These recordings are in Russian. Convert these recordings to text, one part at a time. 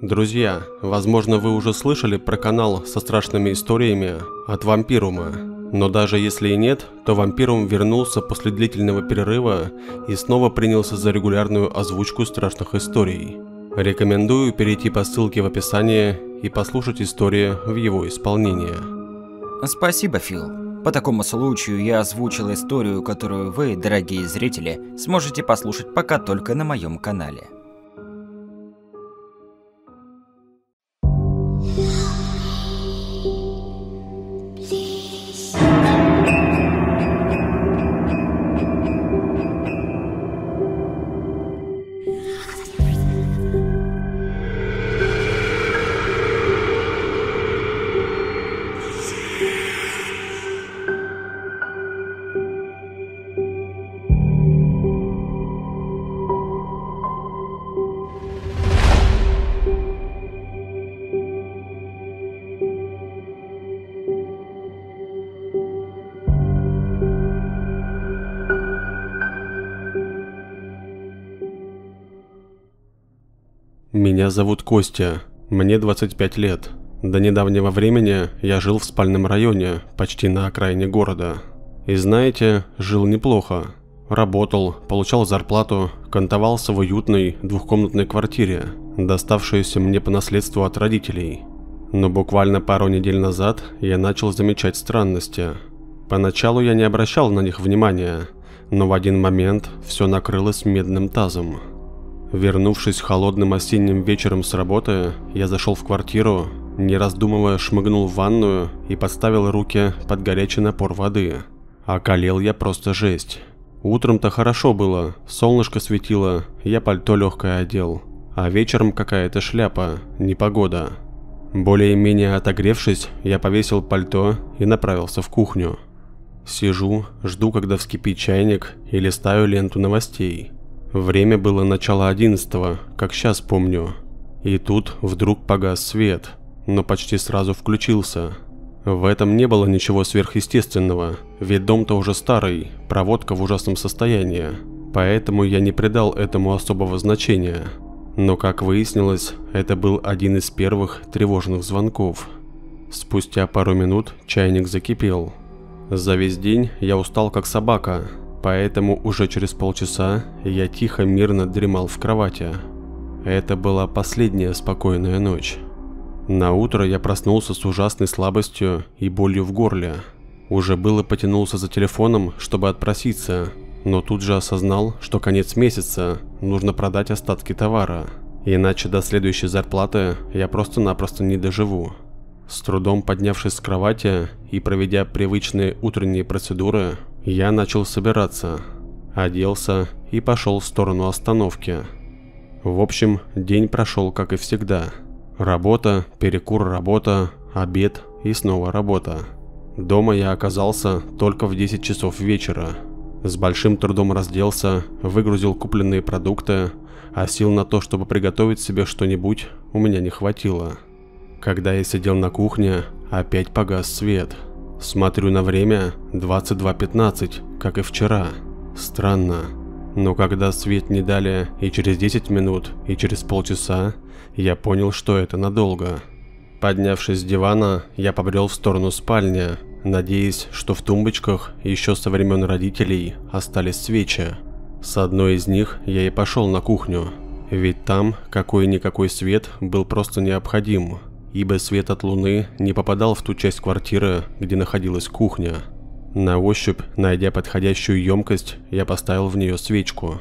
Друзья, возможно вы уже слышали про канал со страшными историями от Вампирума. Но даже если и нет, то Вампирум вернулся после длительного перерыва и снова принялся за регулярную озвучку страшных историй. Рекомендую перейти по ссылке в описании и послушать истории в его исполнении. Спасибо, Фил. По такому случаю я озвучил историю, которую вы, дорогие зрители, сможете послушать пока только на моем канале. Меня зовут Костя, мне 25 лет. До недавнего времени я жил в спальном районе, почти на окраине города. И знаете, жил неплохо. Работал, получал зарплату, кантовался в уютной двухкомнатной квартире, доставшейся мне по наследству от родителей. Но буквально пару недель назад я начал замечать странности. Поначалу я не обращал на них внимания, но в один момент все накрылось медным тазом. Вернувшись холодным осенним вечером с работы, я зашел в квартиру, не раздумывая шмыгнул в ванную и подставил руки под горячий напор воды. Околел я просто жесть. Утром-то хорошо было, солнышко светило, я пальто легкое одел. А вечером какая-то шляпа, непогода. Более-менее отогревшись, я повесил пальто и направился в кухню. Сижу, жду, когда вскипит чайник и листаю ленту новостей. Время было начало одиннадцатого, как сейчас помню. И тут вдруг погас свет, но почти сразу включился. В этом не было ничего сверхъестественного, ведь дом-то уже старый, проводка в ужасном состоянии, поэтому я не придал этому особого значения. Но, как выяснилось, это был один из первых тревожных звонков. Спустя пару минут чайник закипел. За весь день я устал как собака, Поэтому уже через полчаса я тихо мирно дремал в кровати. Это была последняя спокойная ночь. На утро я проснулся с ужасной слабостью и болью в горле. Уже было потянулся за телефоном, чтобы отпроситься, но тут же осознал, что конец месяца, нужно продать остатки товара, иначе до следующей зарплаты я просто-напросто не доживу. С трудом поднявшись с кровати и проведя привычные утренние процедуры, я начал собираться, оделся и пошел в сторону остановки. В общем, день прошел как и всегда. Работа, перекур, работа, обед и снова работа. Дома я оказался только в 10 часов вечера. С большим трудом разделся, выгрузил купленные продукты, а сил на то, чтобы приготовить себе что-нибудь, у меня не хватило. Когда я сидел на кухне, опять погас свет – Смотрю на время 22.15, как и вчера. Странно. Но когда свет не дали и через 10 минут, и через полчаса, я понял, что это надолго. Поднявшись с дивана, я побрел в сторону спальни, надеясь, что в тумбочках еще со времен родителей остались свечи. С одной из них я и пошел на кухню, ведь там какой-никакой свет был просто необходим ибо свет от луны не попадал в ту часть квартиры, где находилась кухня. На ощупь, найдя подходящую емкость, я поставил в нее свечку.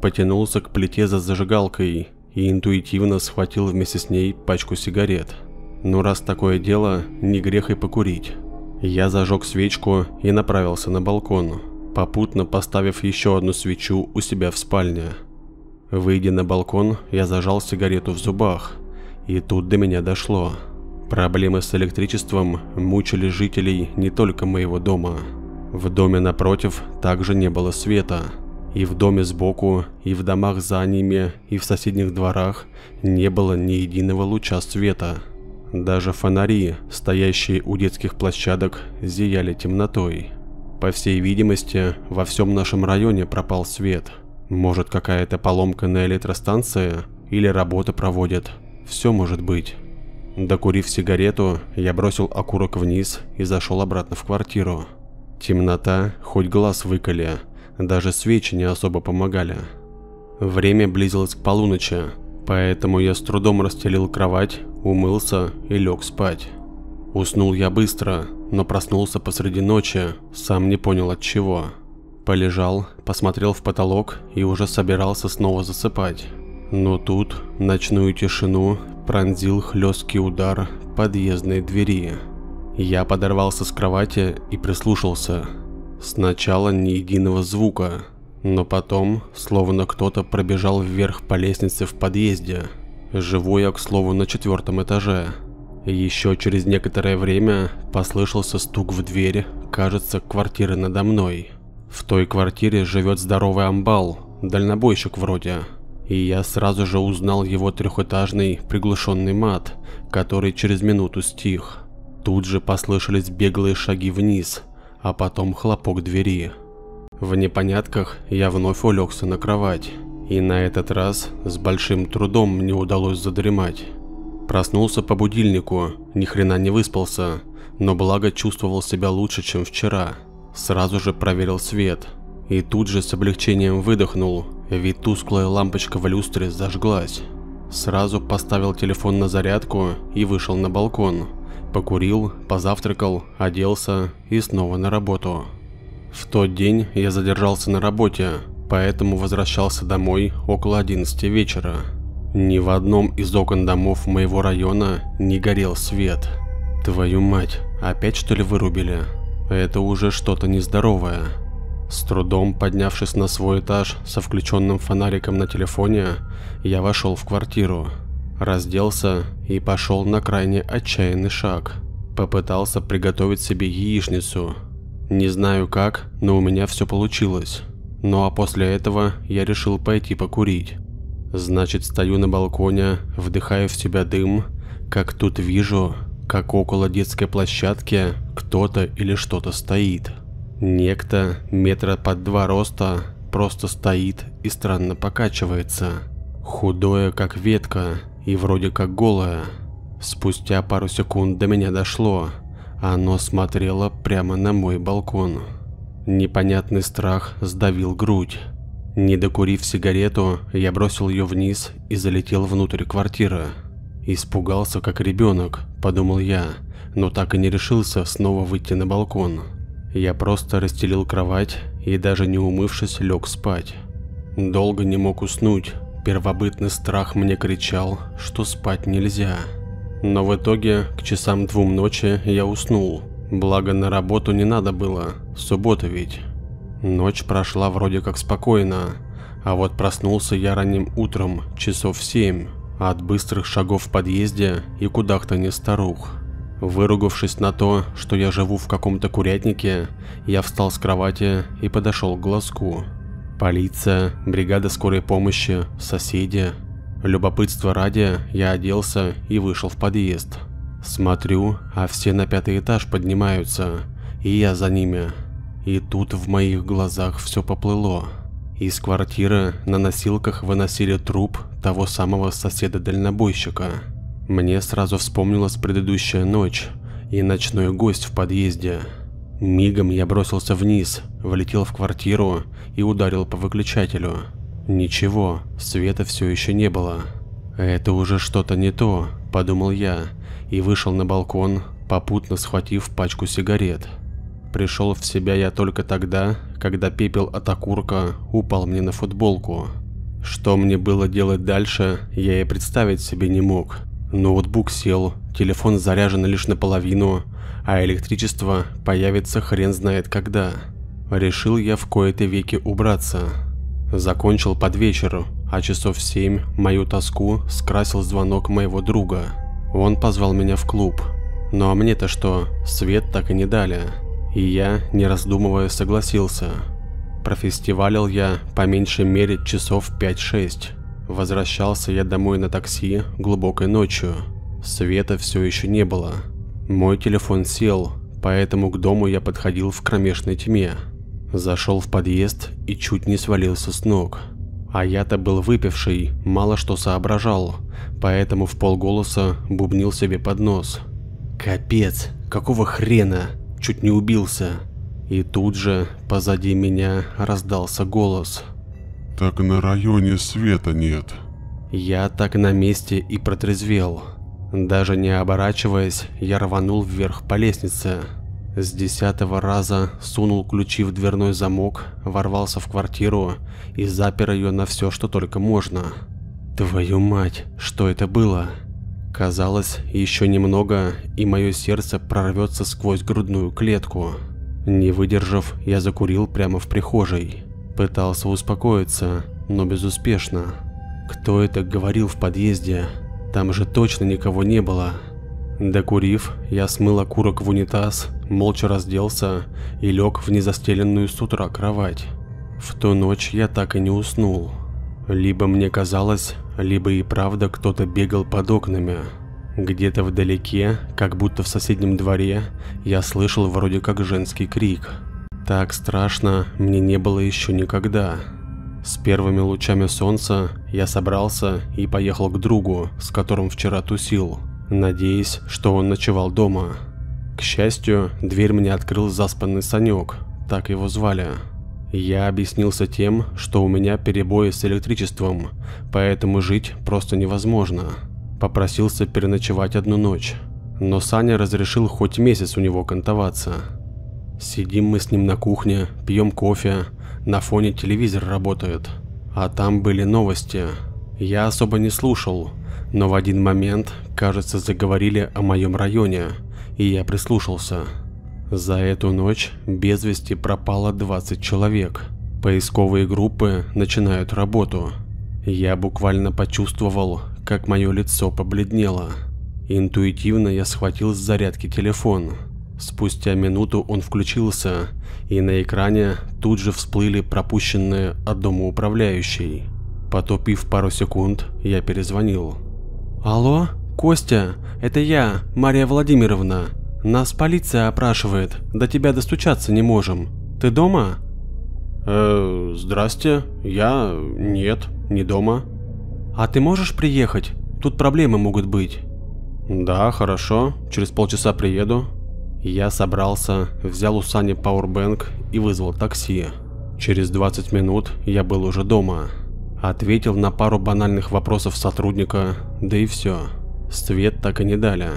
Потянулся к плите за зажигалкой и интуитивно схватил вместе с ней пачку сигарет. Но раз такое дело, не грех и покурить. Я зажег свечку и направился на балкон, попутно поставив еще одну свечу у себя в спальне. Выйдя на балкон, я зажал сигарету в зубах – и тут до меня дошло. Проблемы с электричеством мучили жителей не только моего дома. В доме напротив также не было света. И в доме сбоку, и в домах за ними, и в соседних дворах не было ни единого луча света. Даже фонари, стоящие у детских площадок, зияли темнотой. По всей видимости, во всем нашем районе пропал свет. Может какая-то поломка на электростанции или работа проводят – все может быть. Докурив сигарету, я бросил окурок вниз и зашел обратно в квартиру. Темнота, хоть глаз выколи, даже свечи не особо помогали. Время близилось к полуночи, поэтому я с трудом расстелил кровать, умылся и лег спать. Уснул я быстро, но проснулся посреди ночи, сам не понял от чего. Полежал, посмотрел в потолок и уже собирался снова засыпать. Но тут ночную тишину пронзил хлесткий удар подъездной двери. Я подорвался с кровати и прислушался. Сначала ни единого звука, но потом, словно кто-то пробежал вверх по лестнице в подъезде. Живу я, к слову, на четвертом этаже. Еще через некоторое время послышался стук в дверь, кажется, квартиры надо мной. В той квартире живет здоровый амбал, дальнобойщик вроде. И я сразу же узнал его трехэтажный приглушенный мат, который через минуту стих. Тут же послышались беглые шаги вниз, а потом хлопок двери. В непонятках я вновь улегся на кровать, и на этот раз с большим трудом мне удалось задремать. Проснулся по будильнику, ни хрена не выспался, но благо чувствовал себя лучше, чем вчера. Сразу же проверил свет, и тут же с облегчением выдохнул, ведь тусклая лампочка в люстре зажглась. Сразу поставил телефон на зарядку и вышел на балкон, Покурил, позавтракал, оделся и снова на работу. В тот день я задержался на работе, поэтому возвращался домой около 11 вечера. Ни в одном из окон домов моего района не горел свет. Твою мать, опять что ли вырубили? Это уже что-то нездоровое. С трудом поднявшись на свой этаж со включенным фонариком на телефоне, я вошел в квартиру разделся и пошел на крайне отчаянный шаг. Попытался приготовить себе яичницу. Не знаю как, но у меня все получилось. Ну а после этого я решил пойти покурить. Значит, стою на балконе, вдыхаю в себя дым, как тут вижу, как около детской площадки кто-то или что-то стоит. Некто метра под два роста просто стоит и странно покачивается. Худое, как ветка, и вроде как голая. Спустя пару секунд до меня дошло. Оно смотрело прямо на мой балкон. Непонятный страх сдавил грудь. Не докурив сигарету, я бросил ее вниз и залетел внутрь квартиры. Испугался как ребенок, подумал я, но так и не решился снова выйти на балкон. Я просто расстелил кровать и даже не умывшись лег спать. Долго не мог уснуть, Первобытный страх мне кричал, что спать нельзя. Но в итоге к часам двум ночи я уснул. Благо на работу не надо было, суббота ведь. Ночь прошла вроде как спокойно, а вот проснулся я ранним утром, часов семь, от быстрых шагов в подъезде и куда-то не старух. Выругавшись на то, что я живу в каком-то курятнике, я встал с кровати и подошел к глазку. Полиция, бригада скорой помощи, соседи. Любопытство ради, я оделся и вышел в подъезд. Смотрю, а все на пятый этаж поднимаются, и я за ними. И тут в моих глазах все поплыло. Из квартиры на носилках выносили труп того самого соседа-дальнобойщика. Мне сразу вспомнилась предыдущая ночь и ночной гость в подъезде. Мигом я бросился вниз, влетел в квартиру и ударил по выключателю. Ничего, света все еще не было. Это уже что-то не то, подумал я и вышел на балкон, попутно схватив пачку сигарет. Пришел в себя я только тогда, когда пепел от окурка упал мне на футболку. Что мне было делать дальше, я и представить себе не мог. Ноутбук сел, телефон заряжен лишь наполовину, а электричество появится хрен знает когда. Решил я в кои-то веки убраться. Закончил под вечер, а часов в семь мою тоску скрасил звонок моего друга. Он позвал меня в клуб. Ну а мне-то что, свет так и не дали. И я, не раздумывая, согласился. Профестивалил я по меньшей мере часов 5-6. Возвращался я домой на такси глубокой ночью. Света все еще не было. Мой телефон сел, поэтому к дому я подходил в кромешной тьме. Зашел в подъезд и чуть не свалился с ног. А я-то был выпивший, мало что соображал, поэтому в полголоса бубнил себе под нос. Капец, какого хрена? Чуть не убился. И тут же позади меня раздался голос. Так на районе света нет. Я так на месте и протрезвел. Даже не оборачиваясь, я рванул вверх по лестнице. С десятого раза сунул ключи в дверной замок, ворвался в квартиру и запер ее на все, что только можно. Твою мать, что это было? Казалось, еще немного, и мое сердце прорвется сквозь грудную клетку. Не выдержав, я закурил прямо в прихожей. Пытался успокоиться, но безуспешно. Кто это говорил в подъезде? Там же точно никого не было. Докурив, я смыл окурок в унитаз, молча разделся и лег в незастеленную с утра кровать. В ту ночь я так и не уснул. Либо мне казалось, либо и правда кто-то бегал под окнами. Где-то вдалеке, как будто в соседнем дворе, я слышал вроде как женский крик. Так страшно мне не было еще никогда. С первыми лучами солнца я собрался и поехал к другу, с которым вчера тусил надеясь, что он ночевал дома. К счастью, дверь мне открыл заспанный Санек, так его звали. Я объяснился тем, что у меня перебои с электричеством, поэтому жить просто невозможно. Попросился переночевать одну ночь, но Саня разрешил хоть месяц у него кантоваться. Сидим мы с ним на кухне, пьем кофе, на фоне телевизор работает, а там были новости. Я особо не слушал, но в один момент, кажется, заговорили о моем районе, и я прислушался. За эту ночь без вести пропало 20 человек. Поисковые группы начинают работу. Я буквально почувствовал, как мое лицо побледнело. Интуитивно я схватил с зарядки телефон. Спустя минуту он включился, и на экране тут же всплыли пропущенные от дома управляющей. Потопив пару секунд, я перезвонил. «Алло, Костя, это я, Мария Владимировна. Нас полиция опрашивает, до тебя достучаться не можем. Ты дома?» «Э, здрасте, я... нет, не дома». «А ты можешь приехать? Тут проблемы могут быть». «Да, хорошо, через полчаса приеду». Я собрался, взял у Сани пауэрбэнк и вызвал такси. Через 20 минут я был уже дома. Ответил на пару банальных вопросов сотрудника, да и все. Свет так и не дали.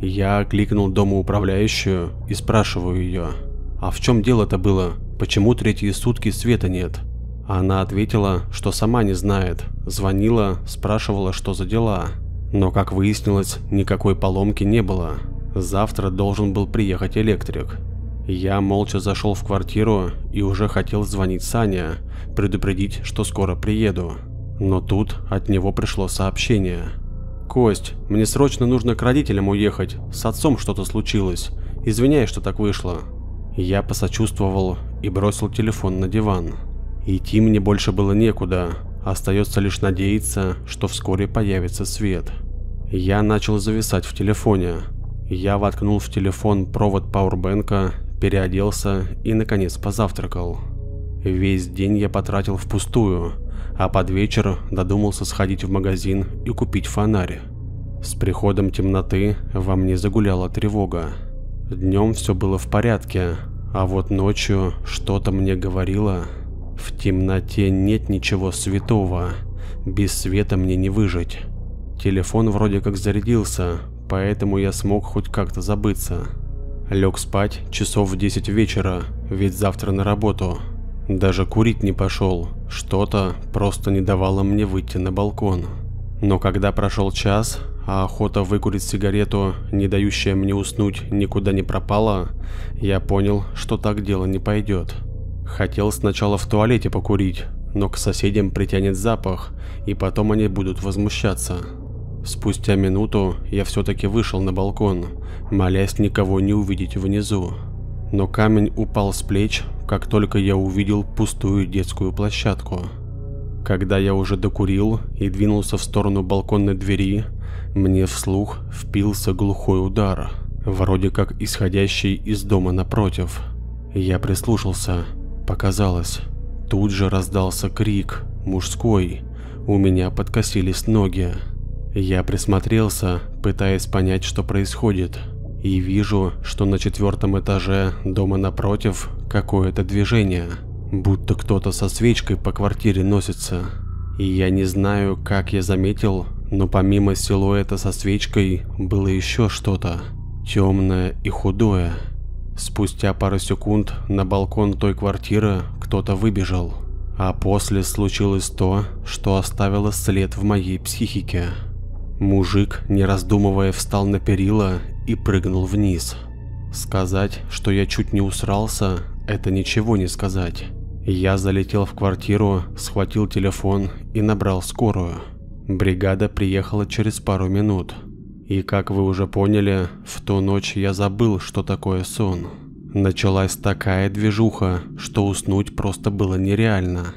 Я кликнул домоуправляющую и спрашиваю ее, а в чем дело-то было, почему третьи сутки света нет? Она ответила, что сама не знает, звонила, спрашивала, что за дела. Но, как выяснилось, никакой поломки не было. Завтра должен был приехать электрик. Я молча зашел в квартиру и уже хотел звонить Сане, предупредить, что скоро приеду. Но тут от него пришло сообщение. «Кость, мне срочно нужно к родителям уехать, с отцом что-то случилось. Извиняй, что так вышло». Я посочувствовал и бросил телефон на диван. Идти мне больше было некуда, остается лишь надеяться, что вскоре появится свет. Я начал зависать в телефоне. Я воткнул в телефон провод пауэрбэнка переоделся и наконец позавтракал. Весь день я потратил впустую, а под вечер додумался сходить в магазин и купить фонарь. С приходом темноты во мне загуляла тревога. Днем все было в порядке, а вот ночью что-то мне говорило. В темноте нет ничего святого, без света мне не выжить. Телефон вроде как зарядился, поэтому я смог хоть как-то забыться. Лег спать часов в 10 вечера, ведь завтра на работу. Даже курить не пошел, что-то просто не давало мне выйти на балкон. Но когда прошел час, а охота выкурить сигарету, не дающая мне уснуть, никуда не пропала, я понял, что так дело не пойдет. Хотел сначала в туалете покурить, но к соседям притянет запах, и потом они будут возмущаться. Спустя минуту я все-таки вышел на балкон, молясь никого не увидеть внизу. Но камень упал с плеч, как только я увидел пустую детскую площадку. Когда я уже докурил и двинулся в сторону балконной двери, мне вслух впился глухой удар, вроде как исходящий из дома напротив. Я прислушался, показалось. Тут же раздался крик, мужской. У меня подкосились ноги. Я присмотрелся, пытаясь понять, что происходит. И вижу, что на четвертом этаже дома напротив какое-то движение. Будто кто-то со свечкой по квартире носится. И я не знаю, как я заметил, но помимо силуэта со свечкой было еще что-то. Темное и худое. Спустя пару секунд на балкон той квартиры кто-то выбежал. А после случилось то, что оставило след в моей психике. Мужик, не раздумывая, встал на перила и прыгнул вниз. Сказать, что я чуть не усрался, это ничего не сказать. Я залетел в квартиру, схватил телефон и набрал скорую. Бригада приехала через пару минут. И как вы уже поняли, в ту ночь я забыл, что такое сон. Началась такая движуха, что уснуть просто было нереально.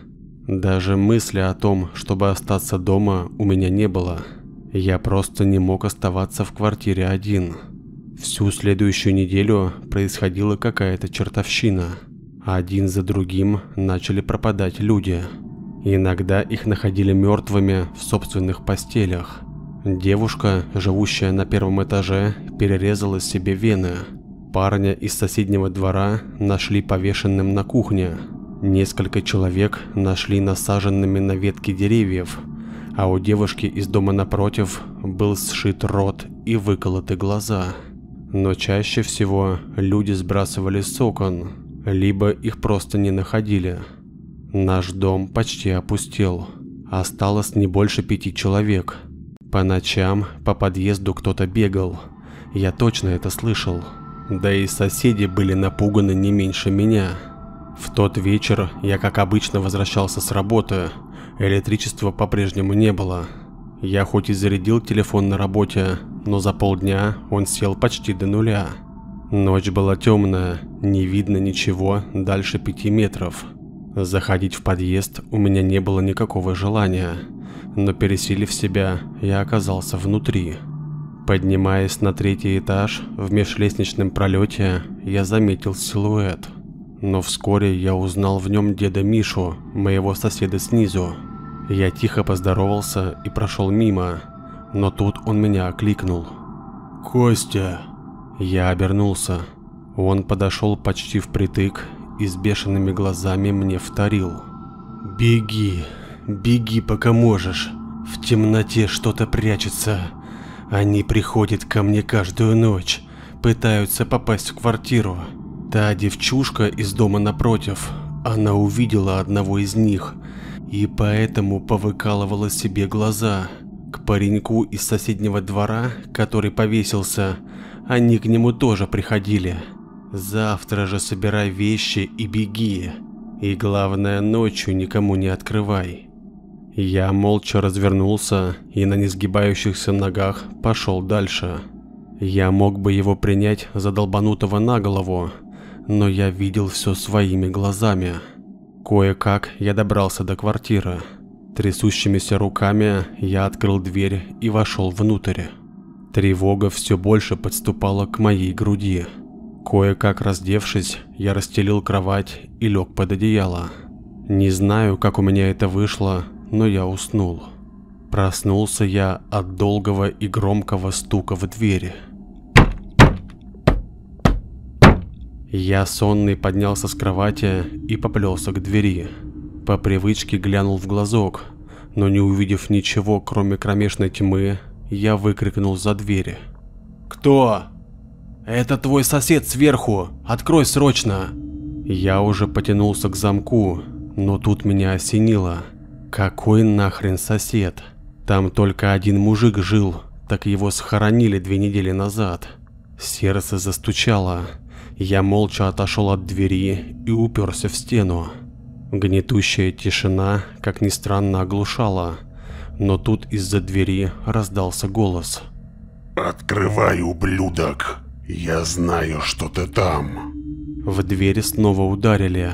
Даже мысли о том, чтобы остаться дома, у меня не было. Я просто не мог оставаться в квартире один. Всю следующую неделю происходила какая-то чертовщина. Один за другим начали пропадать люди. Иногда их находили мертвыми в собственных постелях. Девушка, живущая на первом этаже, перерезала себе вены. Парня из соседнего двора нашли повешенным на кухне. Несколько человек нашли насаженными на ветки деревьев, а у девушки из дома напротив был сшит рот и выколоты глаза. Но чаще всего люди сбрасывали с окон, либо их просто не находили. Наш дом почти опустел. Осталось не больше пяти человек. По ночам по подъезду кто-то бегал. Я точно это слышал. Да и соседи были напуганы не меньше меня. В тот вечер я как обычно возвращался с работы. Электричества по-прежнему не было. Я хоть и зарядил телефон на работе, но за полдня он сел почти до нуля. Ночь была темная, не видно ничего дальше пяти метров. Заходить в подъезд у меня не было никакого желания, но пересилив себя, я оказался внутри. Поднимаясь на третий этаж, в межлестничном пролете, я заметил силуэт. Но вскоре я узнал в нем деда Мишу, моего соседа снизу. Я тихо поздоровался и прошел мимо, но тут он меня окликнул. «Костя!» Я обернулся. Он подошел почти впритык и с бешеными глазами мне вторил. «Беги, беги, пока можешь. В темноте что-то прячется. Они приходят ко мне каждую ночь, пытаются попасть в квартиру. Та девчушка из дома напротив, она увидела одного из них и поэтому повыкалывала себе глаза. К пареньку из соседнего двора, который повесился, они к нему тоже приходили. Завтра же собирай вещи и беги. И главное, ночью никому не открывай. Я молча развернулся и на несгибающихся ногах пошел дальше. Я мог бы его принять за долбанутого на голову, но я видел все своими глазами. Кое-как я добрался до квартиры. Трясущимися руками я открыл дверь и вошел внутрь. Тревога все больше подступала к моей груди. Кое-как раздевшись, я расстелил кровать и лег под одеяло. Не знаю, как у меня это вышло, но я уснул. Проснулся я от долгого и громкого стука в двери. Я сонный поднялся с кровати и поплелся к двери. По привычке глянул в глазок, но не увидев ничего, кроме кромешной тьмы, я выкрикнул за двери. «Кто?» «Это твой сосед сверху! Открой срочно!» Я уже потянулся к замку, но тут меня осенило. Какой нахрен сосед? Там только один мужик жил, так его схоронили две недели назад. Сердце застучало. Я молча отошел от двери и уперся в стену. Гнетущая тишина, как ни странно, оглушала но тут из-за двери раздался голос. «Открывай, ублюдок! Я знаю, что ты там!» В двери снова ударили,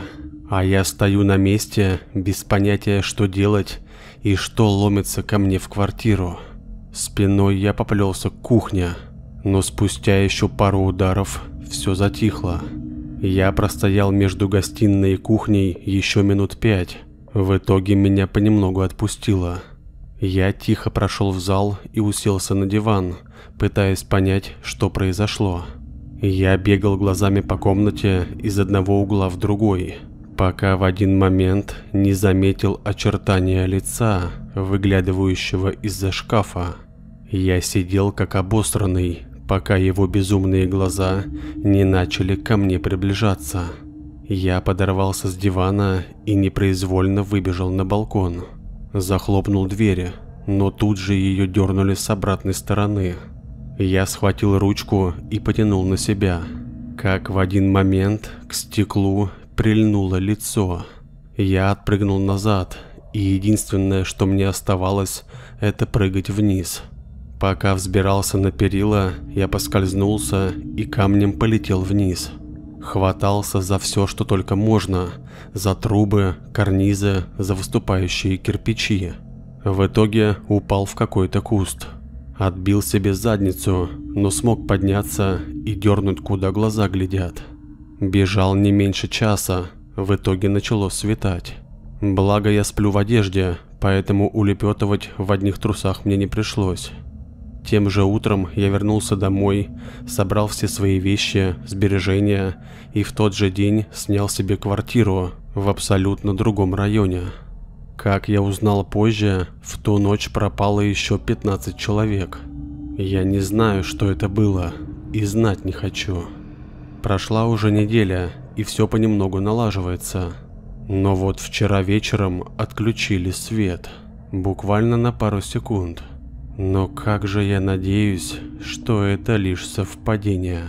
а я стою на месте, без понятия, что делать и что ломится ко мне в квартиру. Спиной я поплелся к кухне, но спустя еще пару ударов все затихло. Я простоял между гостиной и кухней еще минут пять, В итоге меня понемногу отпустило. Я тихо прошел в зал и уселся на диван, пытаясь понять, что произошло. Я бегал глазами по комнате из одного угла в другой, пока в один момент не заметил очертания лица, выглядывающего из-за шкафа. Я сидел как обосранный, пока его безумные глаза не начали ко мне приближаться. Я подорвался с дивана и непроизвольно выбежал на балкон. Захлопнул дверь, но тут же ее дернули с обратной стороны. Я схватил ручку и потянул на себя. Как в один момент к стеклу прильнуло лицо. Я отпрыгнул назад, и единственное, что мне оставалось, это прыгать вниз. Пока взбирался на перила, я поскользнулся и камнем полетел вниз. Хватался за все, что только можно, за трубы, карнизы, за выступающие кирпичи. В итоге упал в какой-то куст. Отбил себе задницу, но смог подняться и дернуть, куда глаза глядят. Бежал не меньше часа, в итоге начало светать. Благо я сплю в одежде, поэтому улепетывать в одних трусах мне не пришлось. Тем же утром я вернулся домой, собрал все свои вещи, сбережения и в тот же день снял себе квартиру в абсолютно другом районе. Как я узнал позже, в ту ночь пропало еще 15 человек. Я не знаю, что это было, и знать не хочу. Прошла уже неделя, и все понемногу налаживается. Но вот вчера вечером отключили свет. Буквально на пару секунд. Но как же я надеюсь, что это лишь совпадение.